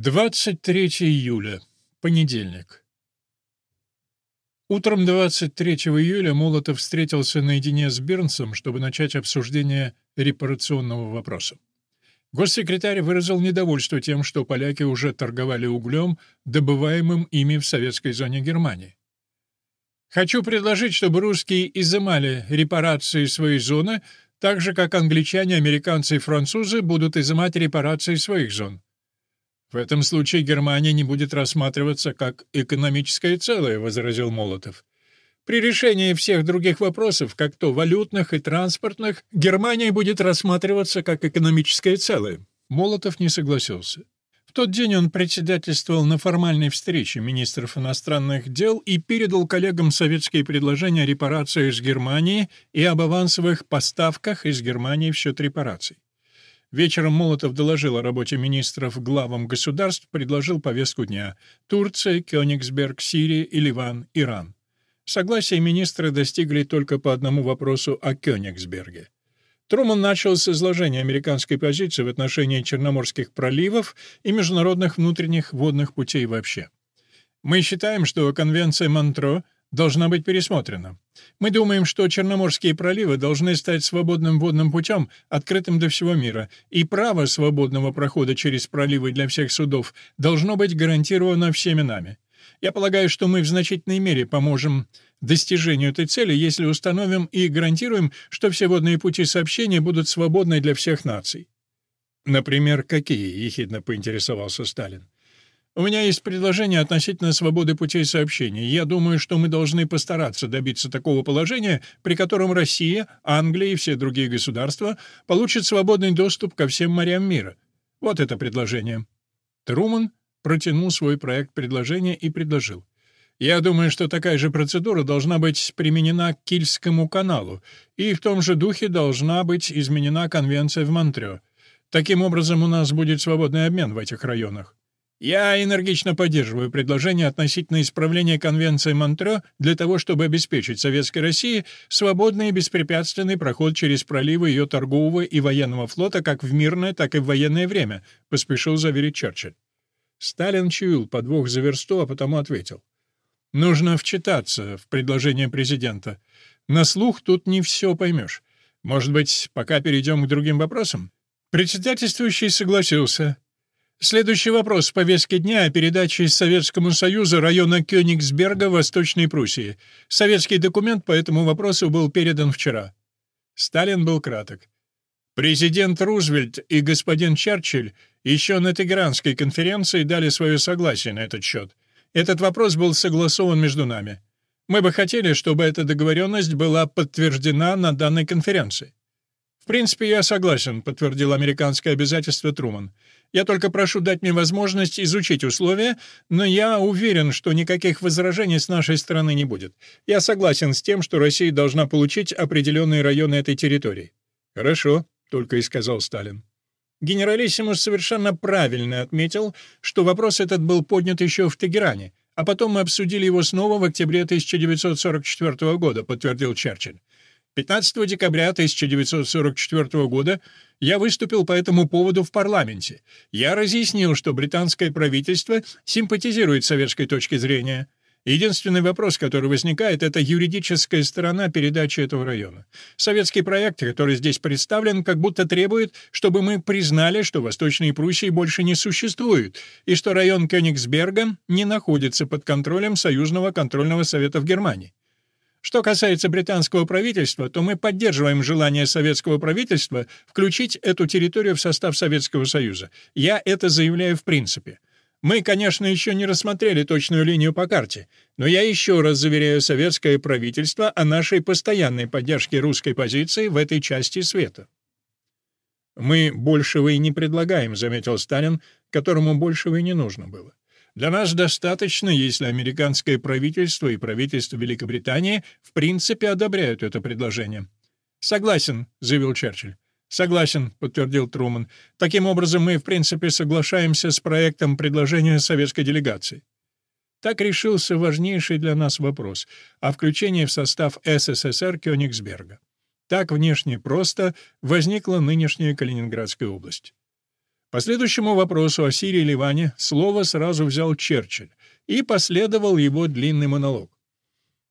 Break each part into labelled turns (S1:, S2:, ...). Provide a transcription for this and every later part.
S1: 23 июля. Понедельник. Утром 23 июля Молотов встретился наедине с Бернсом, чтобы начать обсуждение репарационного вопроса. Госсекретарь выразил недовольство тем, что поляки уже торговали углем, добываемым ими в советской зоне Германии. «Хочу предложить, чтобы русские изымали репарации своей зоны, так же, как англичане, американцы и французы будут изымать репарации своих зон. «В этом случае Германия не будет рассматриваться как экономическое целое», — возразил Молотов. «При решении всех других вопросов, как то валютных и транспортных, Германия будет рассматриваться как экономическое целое». Молотов не согласился. В тот день он председательствовал на формальной встрече министров иностранных дел и передал коллегам советские предложения о репарациях с Германии и об авансовых поставках из Германии в счет репараций. Вечером Молотов доложил о работе министров главам государств, предложил повестку дня — Турция, Кёнигсберг, Сирия и Ливан, Иран. Согласия министры достигли только по одному вопросу о Кёнигсберге. Труман начал с изложения американской позиции в отношении Черноморских проливов и международных внутренних водных путей вообще. «Мы считаем, что Конвенция Монтро — должна быть пересмотрена. Мы думаем, что Черноморские проливы должны стать свободным водным путем, открытым для всего мира, и право свободного прохода через проливы для всех судов должно быть гарантировано всеми нами. Я полагаю, что мы в значительной мере поможем достижению этой цели, если установим и гарантируем, что все водные пути сообщения будут свободны для всех наций. Например, какие, ехидно поинтересовался Сталин. У меня есть предложение относительно свободы путей сообщения. Я думаю, что мы должны постараться добиться такого положения, при котором Россия, Англия и все другие государства получат свободный доступ ко всем морям мира. Вот это предложение. Труман протянул свой проект предложения и предложил. Я думаю, что такая же процедура должна быть применена к Кильскому каналу, и в том же духе должна быть изменена конвенция в Монтрео. Таким образом, у нас будет свободный обмен в этих районах. Я энергично поддерживаю предложение относительно исправления Конвенции Монтрео для того, чтобы обеспечить Советской России свободный и беспрепятственный проход через проливы ее торгового и военного флота как в мирное, так и в военное время, поспешил заверить Черчилль. Сталин чуял подвох за версту, а потому ответил. Нужно вчитаться в предложение президента. На слух тут не все поймешь. Может быть, пока перейдем к другим вопросам? Председательствующий согласился. Следующий вопрос в повестке дня о передаче Советскому Союзу района Кёнигсберга Восточной Пруссии. Советский документ по этому вопросу был передан вчера. Сталин был краток. Президент Рузвельт и господин Черчилль еще на Тегеранской конференции дали свое согласие на этот счет. Этот вопрос был согласован между нами. Мы бы хотели, чтобы эта договоренность была подтверждена на данной конференции. «В принципе, я согласен», — подтвердил американское обязательство Труман. Я только прошу дать мне возможность изучить условия, но я уверен, что никаких возражений с нашей стороны не будет. Я согласен с тем, что Россия должна получить определенные районы этой территории». «Хорошо», — только и сказал Сталин. Генералиссимус совершенно правильно отметил, что вопрос этот был поднят еще в Тегеране, а потом мы обсудили его снова в октябре 1944 года, подтвердил Черчилль. 15 декабря 1944 года я выступил по этому поводу в парламенте. Я разъяснил, что британское правительство симпатизирует советской точке зрения. Единственный вопрос, который возникает, это юридическая сторона передачи этого района. Советский проект, который здесь представлен, как будто требует, чтобы мы признали, что Восточной Пруссии больше не существует, и что район Кёнигсберга не находится под контролем Союзного контрольного совета в Германии. Что касается британского правительства, то мы поддерживаем желание советского правительства включить эту территорию в состав Советского Союза. Я это заявляю в принципе. Мы, конечно, еще не рассмотрели точную линию по карте, но я еще раз заверяю советское правительство о нашей постоянной поддержке русской позиции в этой части света. «Мы большего и не предлагаем», — заметил Сталин, которому большего и не нужно было. Для нас достаточно, если американское правительство и правительство Великобритании в принципе одобряют это предложение. «Согласен», — заявил Черчилль. «Согласен», — подтвердил Труман. «Таким образом, мы, в принципе, соглашаемся с проектом предложения советской делегации». Так решился важнейший для нас вопрос о включении в состав СССР Кёнигсберга. Так внешне просто возникла нынешняя Калининградская область. По следующему вопросу о Сирии и Ливане слово сразу взял Черчилль, и последовал его длинный монолог.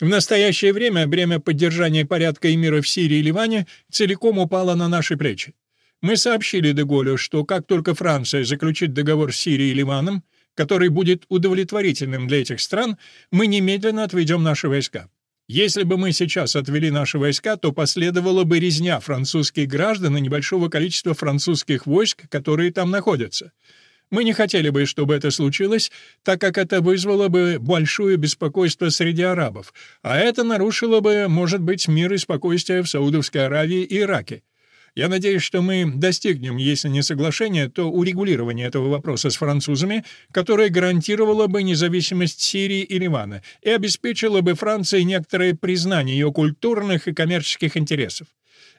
S1: В настоящее время бремя поддержания порядка и мира в Сирии и Ливане целиком упало на наши плечи. Мы сообщили Деголю, что как только Франция заключит договор с Сирией и Ливаном, который будет удовлетворительным для этих стран, мы немедленно отведем наши войска. Если бы мы сейчас отвели наши войска, то последовала бы резня французских граждан и небольшого количества французских войск, которые там находятся. Мы не хотели бы, чтобы это случилось, так как это вызвало бы большое беспокойство среди арабов, а это нарушило бы, может быть, мир и спокойствие в Саудовской Аравии и Ираке. Я надеюсь, что мы достигнем, если не соглашения, то урегулирования этого вопроса с французами, которое гарантировало бы независимость Сирии и Ливана и обеспечило бы Франции некоторое признание ее культурных и коммерческих интересов.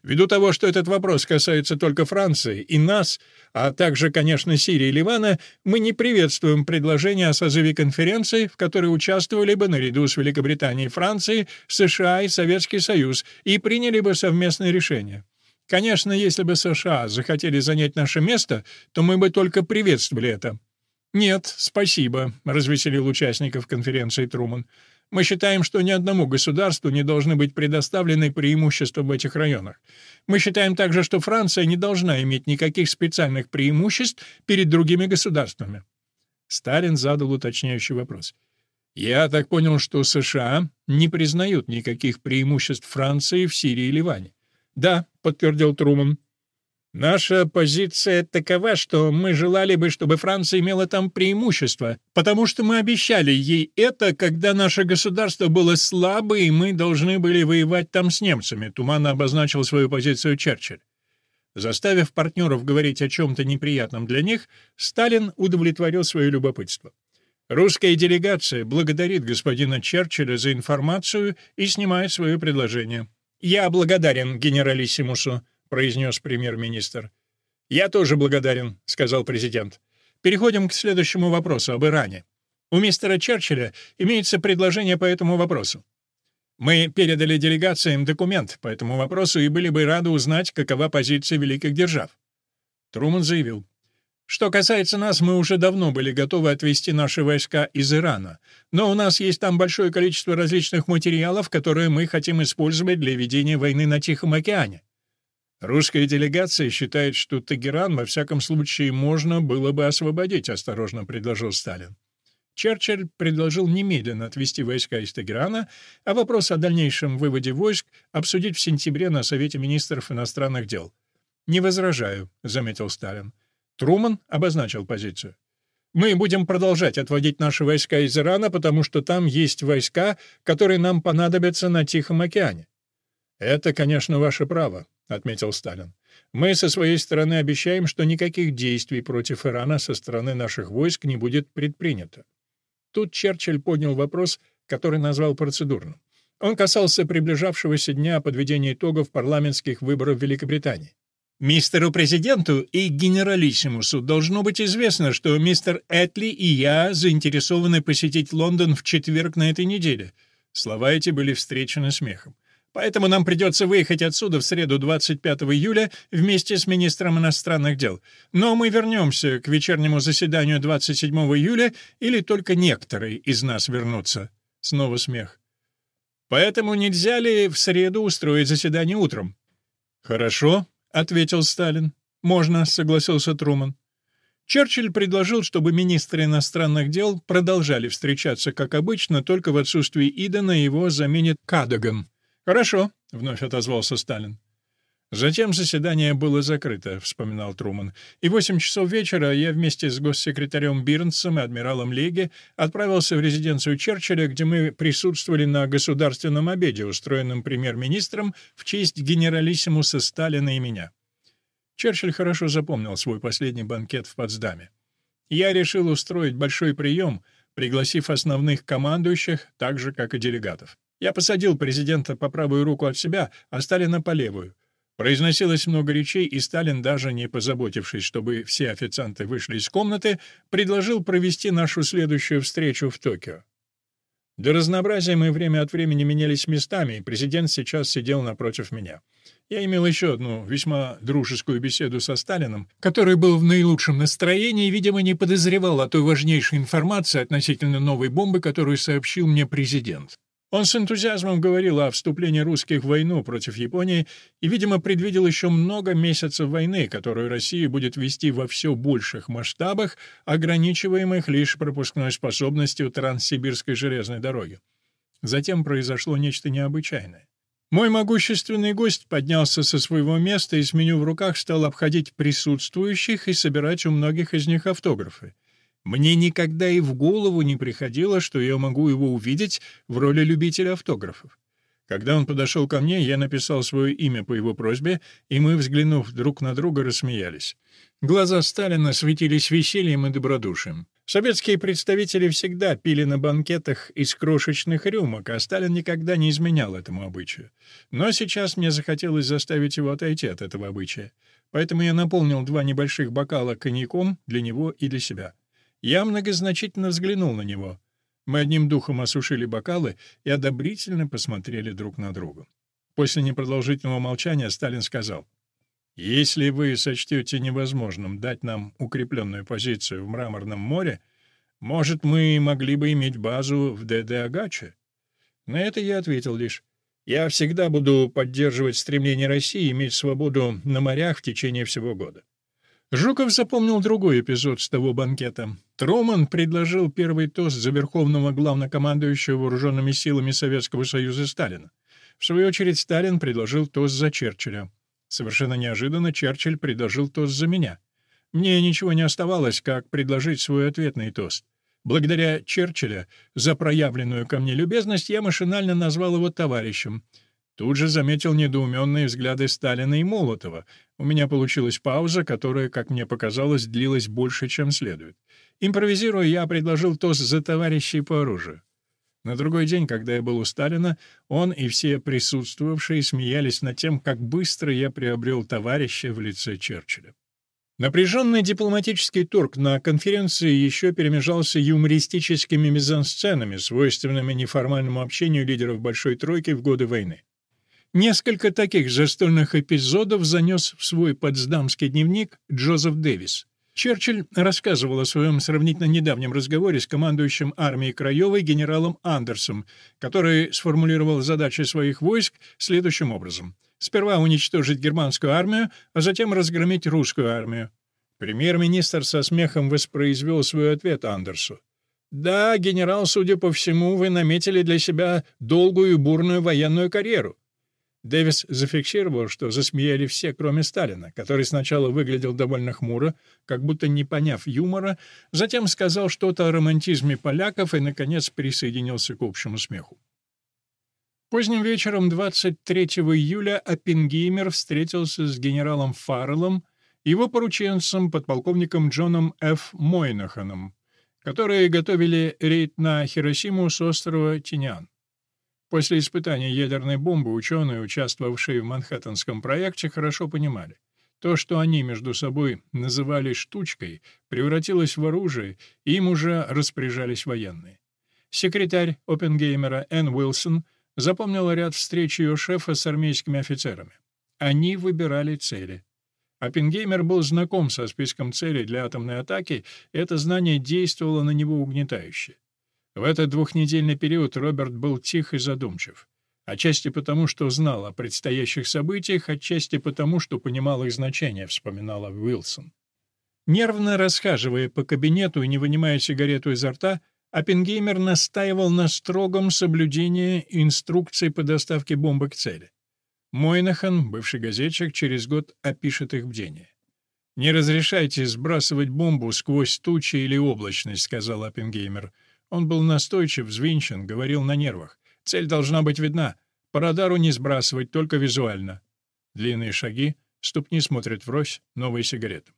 S1: Ввиду того, что этот вопрос касается только Франции и нас, а также, конечно, Сирии и Ливана, мы не приветствуем предложение о созыве конференции, в которой участвовали бы наряду с Великобританией Францией, США и Советский Союз, и приняли бы совместное решение. Конечно, если бы США захотели занять наше место, то мы бы только приветствовали это. «Нет, спасибо», — развеселил участников конференции Труман. Мы считаем, что ни одному государству не должны быть предоставлены преимущества в этих районах. Мы считаем также, что Франция не должна иметь никаких специальных преимуществ перед другими государствами. Сталин задал уточняющий вопрос. Я так понял, что США не признают никаких преимуществ Франции в Сирии и Ливане. Да, подтвердил Труман. Наша позиция такова, что мы желали бы, чтобы Франция имела там преимущество, потому что мы обещали ей это, когда наше государство было слабо, и мы должны были воевать там с немцами, туманно обозначил свою позицию Черчилль. Заставив партнеров говорить о чем-то неприятном для них, Сталин удовлетворил свое любопытство. Русская делегация благодарит господина Черчилля за информацию и снимает свое предложение. «Я благодарен генералиссимусу», — произнес премьер-министр. «Я тоже благодарен», — сказал президент. «Переходим к следующему вопросу об Иране. У мистера Черчилля имеется предложение по этому вопросу. Мы передали делегациям документ по этому вопросу и были бы рады узнать, какова позиция великих держав». Труман заявил. Что касается нас, мы уже давно были готовы отвести наши войска из Ирана, но у нас есть там большое количество различных материалов, которые мы хотим использовать для ведения войны на Тихом океане. Русская делегация считает, что Тегеран во всяком случае можно было бы освободить, осторожно предложил Сталин. Черчилль предложил немедленно отвести войска из Тегерана, а вопрос о дальнейшем выводе войск обсудить в сентябре на Совете министров иностранных дел. «Не возражаю», — заметил Сталин. Труман обозначил позицию. «Мы будем продолжать отводить наши войска из Ирана, потому что там есть войска, которые нам понадобятся на Тихом океане». «Это, конечно, ваше право», — отметил Сталин. «Мы со своей стороны обещаем, что никаких действий против Ирана со стороны наших войск не будет предпринято». Тут Черчилль поднял вопрос, который назвал процедурным. Он касался приближавшегося дня подведения итогов парламентских выборов в Великобритании. Мистеру президенту и генералиссимусу должно быть известно, что мистер Этли и я заинтересованы посетить Лондон в четверг на этой неделе. Слова эти были встречены смехом. Поэтому нам придется выехать отсюда в среду 25 июля вместе с министром иностранных дел. Но мы вернемся к вечернему заседанию 27 июля или только некоторые из нас вернутся. Снова смех. Поэтому нельзя ли в среду устроить заседание утром? Хорошо, ответил Сталин. Можно, согласился Труман. Черчилль предложил, чтобы министры иностранных дел продолжали встречаться, как обычно, только в отсутствии Идена его заменит Кадаган. «Хорошо», — вновь отозвался Сталин. Затем заседание было закрыто, вспоминал Труман. И в восемь часов вечера я вместе с госсекретарем Бирнсом и адмиралом Леги отправился в резиденцию Черчилля, где мы присутствовали на государственном обеде, устроенном премьер-министром в честь генералиссимуса Сталина и меня. Черчилль хорошо запомнил свой последний банкет в Потсдаме. Я решил устроить большой прием, пригласив основных командующих, так же, как и делегатов. Я посадил президента по правую руку от себя, а Сталина по левую. Произносилось много речей, и Сталин, даже не позаботившись, чтобы все официанты вышли из комнаты, предложил провести нашу следующую встречу в Токио. Для разнообразия мы время от времени менялись местами, и президент сейчас сидел напротив меня. Я имел еще одну весьма дружескую беседу со Сталиным, который был в наилучшем настроении и, видимо, не подозревал о той важнейшей информации относительно новой бомбы, которую сообщил мне президент. Он с энтузиазмом говорил о вступлении русских в войну против Японии и, видимо, предвидел еще много месяцев войны, которую Россия будет вести во все больших масштабах, ограничиваемых лишь пропускной способностью Транссибирской железной дороги. Затем произошло нечто необычайное. Мой могущественный гость поднялся со своего места и с меню в руках стал обходить присутствующих и собирать у многих из них автографы. Мне никогда и в голову не приходило, что я могу его увидеть в роли любителя автографов. Когда он подошел ко мне, я написал свое имя по его просьбе, и мы, взглянув друг на друга, рассмеялись. Глаза Сталина светились весельем и добродушием. Советские представители всегда пили на банкетах из крошечных рюмок, а Сталин никогда не изменял этому обычаю. Но сейчас мне захотелось заставить его отойти от этого обычая. Поэтому я наполнил два небольших бокала коньяком для него и для себя. Я многозначительно взглянул на него. Мы одним духом осушили бокалы и одобрительно посмотрели друг на друга. После непродолжительного молчания Сталин сказал, «Если вы сочтете невозможным дать нам укрепленную позицию в Мраморном море, может, мы могли бы иметь базу в ДД-Агаче?» На это я ответил лишь, «Я всегда буду поддерживать стремление России иметь свободу на морях в течение всего года». Жуков запомнил другой эпизод с того банкета. Труман предложил первый тост за верховного главнокомандующего вооруженными силами Советского Союза Сталина. В свою очередь Сталин предложил тост за Черчилля. Совершенно неожиданно Черчилль предложил тост за меня. Мне ничего не оставалось, как предложить свой ответный тост. Благодаря Черчилля за проявленную ко мне любезность я машинально назвал его товарищем — Тут же заметил недоуменные взгляды Сталина и Молотова. У меня получилась пауза, которая, как мне показалось, длилась больше, чем следует. Импровизируя, я предложил тост за товарищей по оружию. На другой день, когда я был у Сталина, он и все присутствовавшие смеялись над тем, как быстро я приобрел товарища в лице Черчилля. Напряженный дипломатический торг на конференции еще перемежался юмористическими мизансценами, свойственными неформальному общению лидеров Большой Тройки в годы войны. Несколько таких застольных эпизодов занес в свой потсдамский дневник Джозеф Дэвис. Черчилль рассказывал о своем сравнительно недавнем разговоре с командующим армией Краевой генералом Андерсом, который сформулировал задачи своих войск следующим образом. Сперва уничтожить германскую армию, а затем разгромить русскую армию. Премьер-министр со смехом воспроизвел свой ответ Андерсу. «Да, генерал, судя по всему, вы наметили для себя долгую и бурную военную карьеру. Дэвис зафиксировал, что засмеяли все, кроме Сталина, который сначала выглядел довольно хмуро, как будто не поняв юмора, затем сказал что-то о романтизме поляков и, наконец, присоединился к общему смеху. Поздним вечером 23 июля Оппенгеймер встретился с генералом Фарреллом и его порученцем, подполковником Джоном Ф. Мойнаханом, которые готовили рейд на Хиросиму с острова Тинян. После испытания ядерной бомбы ученые, участвовавшие в Манхэттенском проекте, хорошо понимали. То, что они между собой называли «штучкой», превратилось в оружие, и им уже распоряжались военные. Секретарь Оппенгеймера Энн Уилсон запомнила ряд встреч ее шефа с армейскими офицерами. Они выбирали цели. Оппенгеймер был знаком со списком целей для атомной атаки, это знание действовало на него угнетающе. В этот двухнедельный период Роберт был тих и задумчив. Отчасти потому, что знал о предстоящих событиях, отчасти потому, что понимал их значение, вспоминала Уилсон. Нервно расхаживая по кабинету и не вынимая сигарету изо рта, Оппенгеймер настаивал на строгом соблюдении инструкций по доставке бомбы к цели. Мойнахан, бывший газетчик, через год опишет их бдение. «Не разрешайте сбрасывать бомбу сквозь тучи или облачность», — сказал Оппенгеймер. Он был настойчив, взвинчен, говорил на нервах. Цель должна быть видна. По радару не сбрасывать, только визуально. Длинные шаги, ступни смотрят врозь, новые сигареты.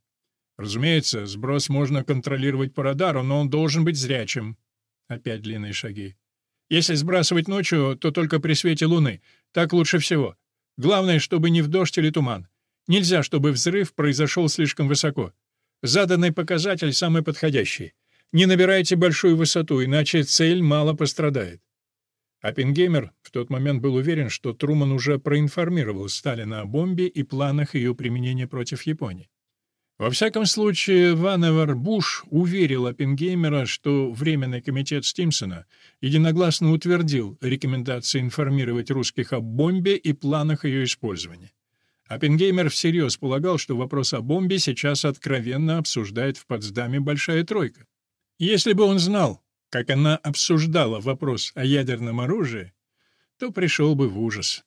S1: Разумеется, сброс можно контролировать по радару, но он должен быть зрячим. Опять длинные шаги. Если сбрасывать ночью, то только при свете луны. Так лучше всего. Главное, чтобы не в дождь или туман. Нельзя, чтобы взрыв произошел слишком высоко. Заданный показатель самый подходящий. Не набирайте большую высоту, иначе цель мало пострадает. Оппенгеймер в тот момент был уверен, что Труман уже проинформировал Сталина о бомбе и планах ее применения против Японии. Во всяком случае, Ваневер Буш уверил Оппенгеймера, что Временный комитет Стимсона единогласно утвердил рекомендации информировать русских о бомбе и планах ее использования. Оппенгеймер всерьез полагал, что вопрос о бомбе сейчас откровенно обсуждает в Потсдаме Большая Тройка. Если бы он знал, как она обсуждала вопрос о ядерном оружии, то пришел бы в ужас.